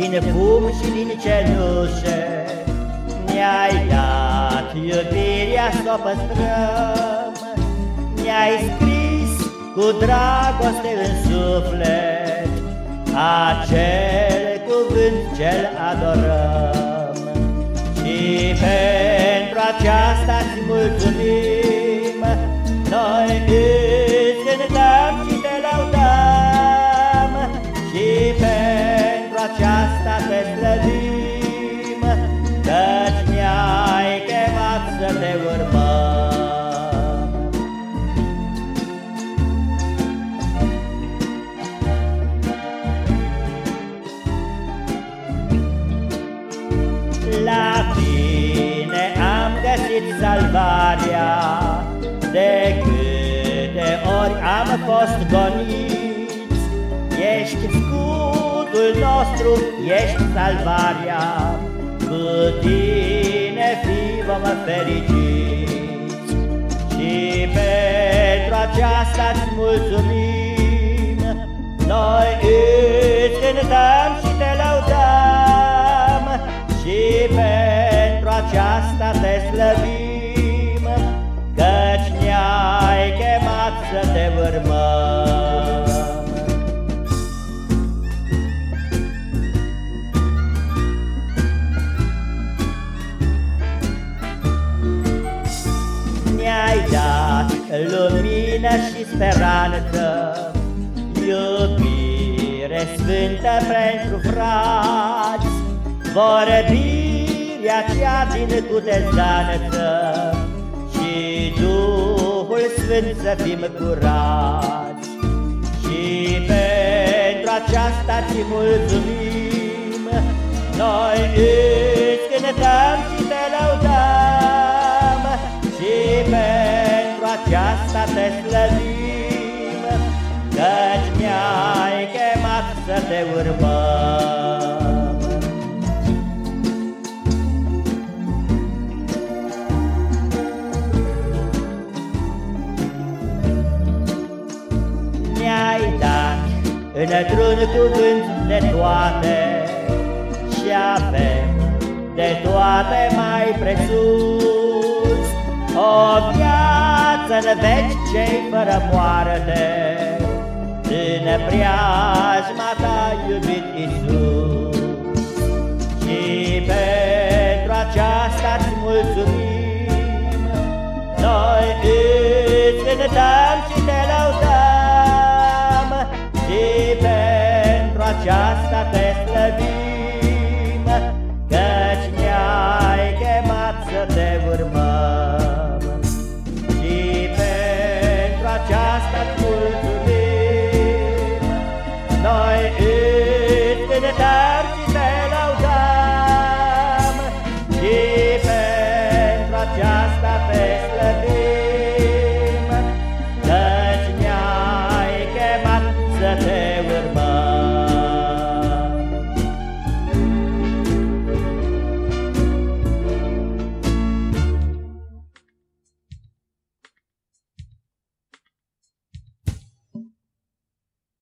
din fum și din cenușă. Ne-ai dat iubirea să o păstrăm. Ne-ai scris cu dragoste în suflet. Acel cuvânt cel adorăm. Și pentru aceasta-ți mulțumim La tine am găsit salvarea. De câte ori am fost goniți Ești scudul nostru, ești salvarea. Cu tine fi vom fericiți. Și pentru aceasta-ți mulțumim. Noi îți cântăm aceasta te slăvim Căci ne-ai chemat să te urmăm. Ne-ai dat lumină și speranță Iubire sfântă pentru frați Vorbirea cea din cutezanță Și Duhul Sfânt să fim curați. Și pentru aceasta ți mulțumim. Noi îți cântăm și te laudăm. Și pentru aceasta te slăvim. Căci ne-ai chemat să te urmăm într-un cuvânt de toate Și avem de toate mai presus. O viață în veci cei fără moarte În preajma ta iubit Iisus. Și pentru aceasta-ți mulțumim. Noi îți cântăm și te aceasta te slăvim, Căci ne-ai chemat să te urmăm. Și pentru aceasta-ți mulțumim, Noi